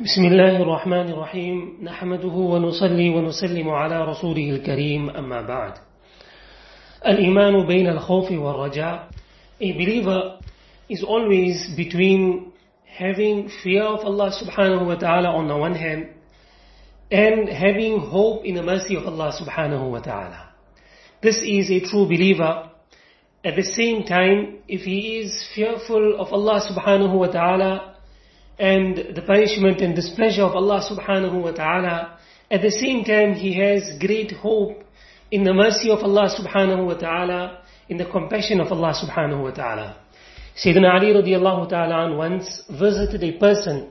بسم الله الرحمن الرحيم نحمده ونصلي ونسلم على رسوله الكريم أما بعد الإيمان بين الخوف والرجاء A believer is always between having fear of Allah subhanahu wa ta'ala on the one hand and having hope in the mercy of Allah subhanahu wa ta'ala. This is a true believer. At the same time, if he is fearful of Allah subhanahu wa ta'ala and the punishment and displeasure of Allah subhanahu wa ta'ala. At the same time, he has great hope in the mercy of Allah subhanahu wa ta'ala, in the compassion of Allah subhanahu wa ta'ala. Sayyidina Ali radiallahu ta'ala once visited a person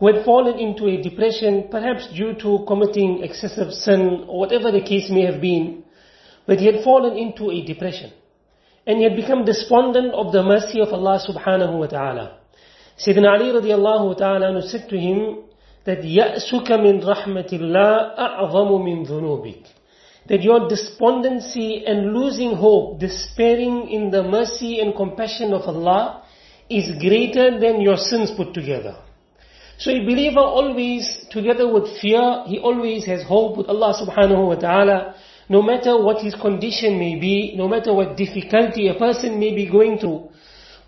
who had fallen into a depression, perhaps due to committing excessive sin or whatever the case may have been, but he had fallen into a depression. And he had become despondent of the mercy of Allah subhanahu wa ta'ala. Sayyidina Ali radiallahu ta'ala said to him that يَأْسُكَ مِنْ رَحْمَةِ اللَّهِ أَعْظَمُ مِنْ ذُنُوبِكَ That your despondency and losing hope, despairing in the mercy and compassion of Allah is greater than your sins put together. So a believer always, together with fear, he always has hope with Allah subhanahu wa ta'ala, no matter what his condition may be, no matter what difficulty a person may be going through.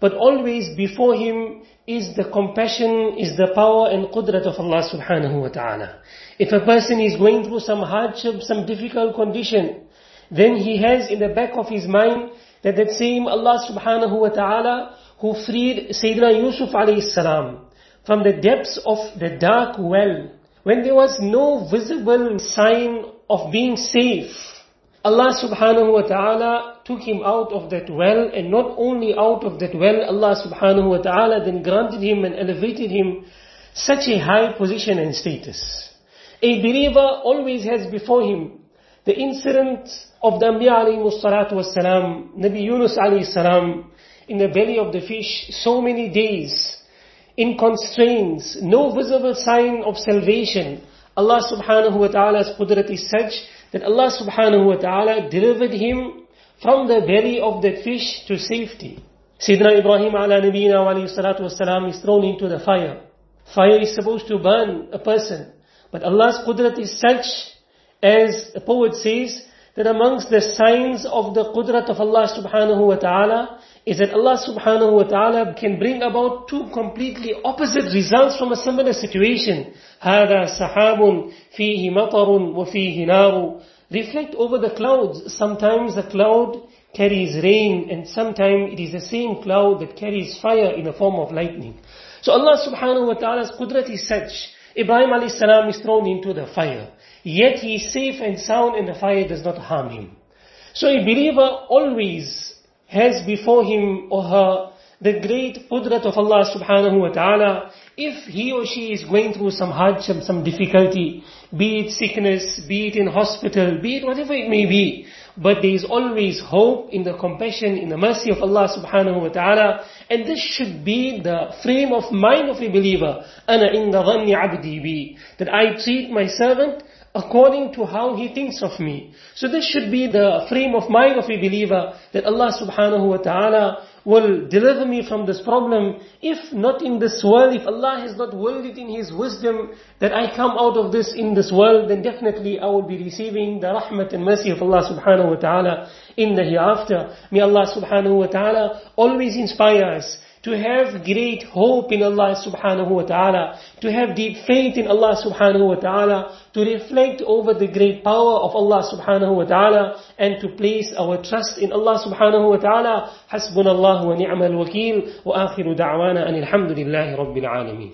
but always before him is the compassion, is the power and qudrat of Allah subhanahu wa ta'ala. If a person is going through some hardship, some difficult condition, then he has in the back of his mind that that same Allah subhanahu wa ta'ala who freed Sayyidina Yusuf alayhi salam from the depths of the dark well, when there was no visible sign of being safe, Allah subhanahu wa ta'ala took him out of that well and not only out of that well, Allah subhanahu wa ta'ala then granted him and elevated him such a high position and status. A believer always has before him the incident of the Anbiya alayhi salatu Nabi Yunus alayhi salam, in the belly of the fish, so many days, in constraints, no visible sign of salvation. Allah subhanahu wa ta'ala's qudrat is such that Allah subhanahu wa ta'ala delivered him from the belly of that fish to safety. Sayyidina Ibrahim ala nabiyina wa salatu wasalam is thrown into the fire. Fire is supposed to burn a person. But Allah's qudrat is such, as a poet says, that amongst the signs of the qudrat of Allah subhanahu wa ta'ala is that Allah subhanahu wa ta'ala can bring about two completely opposite results from a similar situation. هذا سحاب فيه مطر وفيه نار Reflect over the clouds. Sometimes the cloud carries rain and sometimes it is the same cloud that carries fire in the form of lightning. So Allah subhanahu wa ta'ala's qudrat is such. Ibrahim alayhi salam is thrown into the fire. Yet he is safe and sound and the fire does not harm him. So a believer always has before him or her the great qudrat of Allah subhanahu wa ta'ala. If he or she is going through some hardship, some difficulty, be it sickness, be it in hospital, be it whatever it may be, but there is always hope in the compassion, in the mercy of Allah subhanahu wa ta'ala, and this should be the frame of mind of a believer. أَنَا إِنَّ ظَنِّ عَبْدِي بِي That I treat my servant according to how he thinks of me. So this should be the frame of mind of a believer that Allah subhanahu wa ta'ala will deliver me from this problem. If not in this world, if Allah has not willed it in His wisdom that I come out of this in this world, then definitely I will be receiving the rahmat and mercy of Allah subhanahu wa ta'ala in the hereafter. May Allah subhanahu wa ta'ala always inspire us to have great hope in Allah subhanahu wa ta'ala, to have deep faith in Allah subhanahu wa ta'ala, to reflect over the great power of Allah subhanahu wa ta'ala, and to place our trust in Allah subhanahu wa ta'ala. حسبنا الله ونعم الوكيل وآخر دعوانا أن الحمد لله رب العالمين